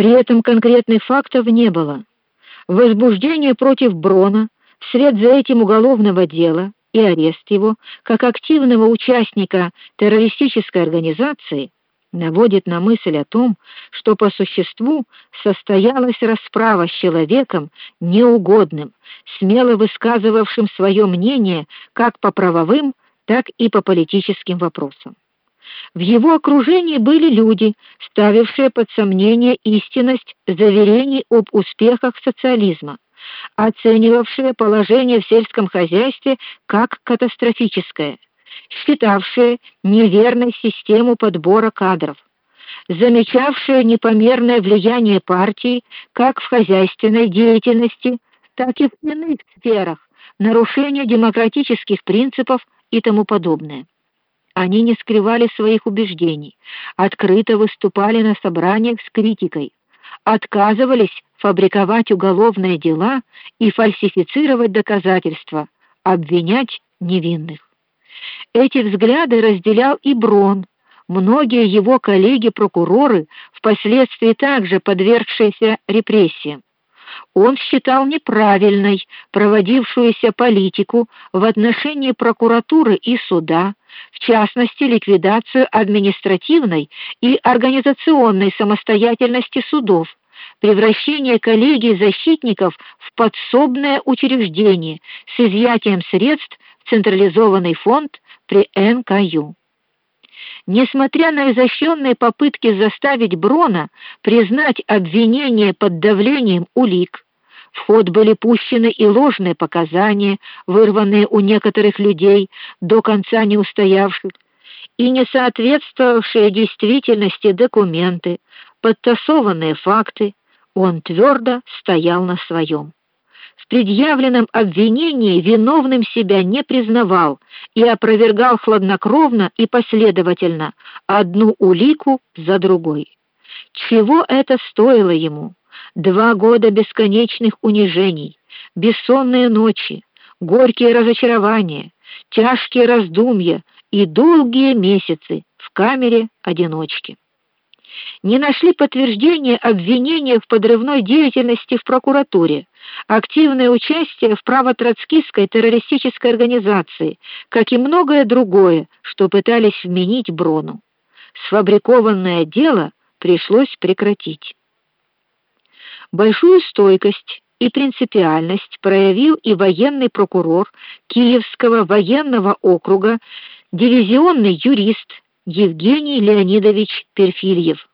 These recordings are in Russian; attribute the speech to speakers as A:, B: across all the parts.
A: При этом конкретных фактов не было. Возбуждение против Брона вслед за этим уголовного дела и арест его как активного участника террористической организации наводит на мысль о том, что по существу состоялась расправа с человеком неугодным, смело высказывавшим свое мнение как по правовым, так и по политическим вопросам. В его окружении были люди, ставившие под сомнение истинность заверений об успехах социализма, оценивавшие положение в сельском хозяйстве как катастрофическое считавшие неверной систему подбора кадров, замечавшие непомерное влияние партии как в хозяйственной деятельности, так и в иных сферах, нарушение демократических принципов и тому подобное. Они не скрывали своих убеждений, открыто выступали на собраниях с критикой, отказывались фабриковать уголовные дела и фальсифицировать доказательства, обвинять невинных. Эти взгляды разделял и Брон. Многие его коллеги-прокуроры, впоследствии также подвергшиеся репрессиям. Он считал неправильной проводившуюся политику в отношении прокуратуры и суда, в частности, ликвидацию административной и организационной самостоятельности судов, превращение коллегий защитников в подсобное учреждение с изъятием средств централизованный фонд при НКЮ. Несмотря на изощренные попытки заставить Брона признать обвинение под давлением улик, в ход были пущены и ложные показания, вырванные у некоторых людей, до конца не устоявших, и не соответствовавшие действительности документы, подтасованные факты, он твердо стоял на своем в предъявленном обвинении виновным себя не признавал и опровергал хладнокровно и последовательно одну улику за другой. Чего это стоило ему? Два года бесконечных унижений, бессонные ночи, горькие разочарования, тяжкие раздумья и долгие месяцы в камере одиночки не нашли подтверждения обвинения в подрывной деятельности в прокуратуре, активное участие в правотроцкистской террористической организации, как и многое другое, что пытались вменить Брону. Сфабрикованное дело пришлось прекратить. Большую стойкость и принципиальность проявил и военный прокурор Киевского военного округа, дивизионный юрист Евгений Леонидович Перфильев.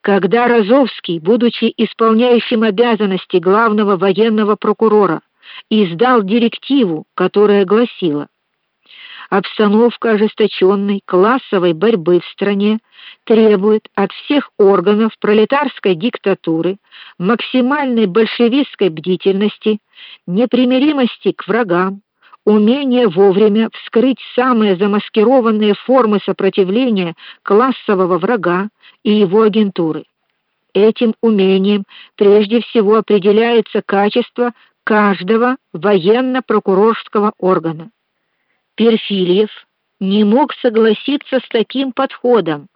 A: Когда Розовский, будучи исполняющим обязанности главного военного прокурора, издал директиву, которая гласила: Обстановка ожесточенной классовой борьбы в стране требует от всех органов пролетарской диктатуры максимальной большевистской бдительности, непримиримости к врагам, умение вовремя вскрыть самые замаскированные формы сопротивления классового врага и его агентуры. Этим умением прежде всего определяется качество каждого военно-прокурорского органа. Перфильев не мог согласиться с таким подходом,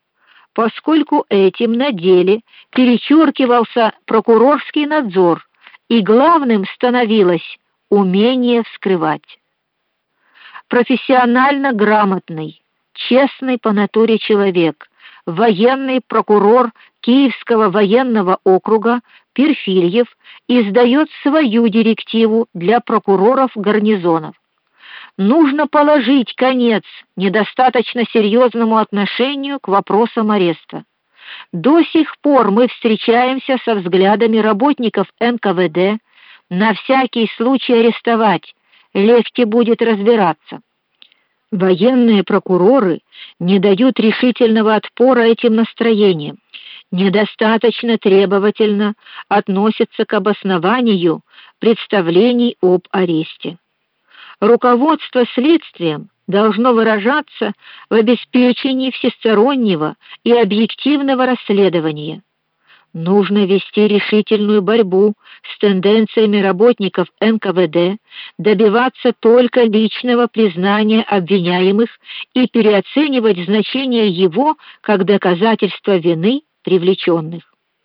A: поскольку этим на деле перечеркивался прокурорский надзор, и главным становилось умение вскрывать профессионально грамотный, честный по натуре человек, военный прокурор Киевского военного округа Перфильев издает свою директиву для прокуроров гарнизонов. Нужно положить конец недостаточно серьезному отношению к вопросам ареста. До сих пор мы встречаемся со взглядами работников НКВД на всякий случай арестовать, легче будет разбираться. Военные прокуроры не дают решительного отпора этим настроениям, недостаточно требовательно относятся к обоснованию представлений об аресте. Руководство следствием должно выражаться в обеспечении всестороннего и объективного расследования Нужно вести решительную борьбу с тенденциями работников НКВД, добиваться только личного признания обвиняемых и переоценивать значение его как доказательства вины привлеченных.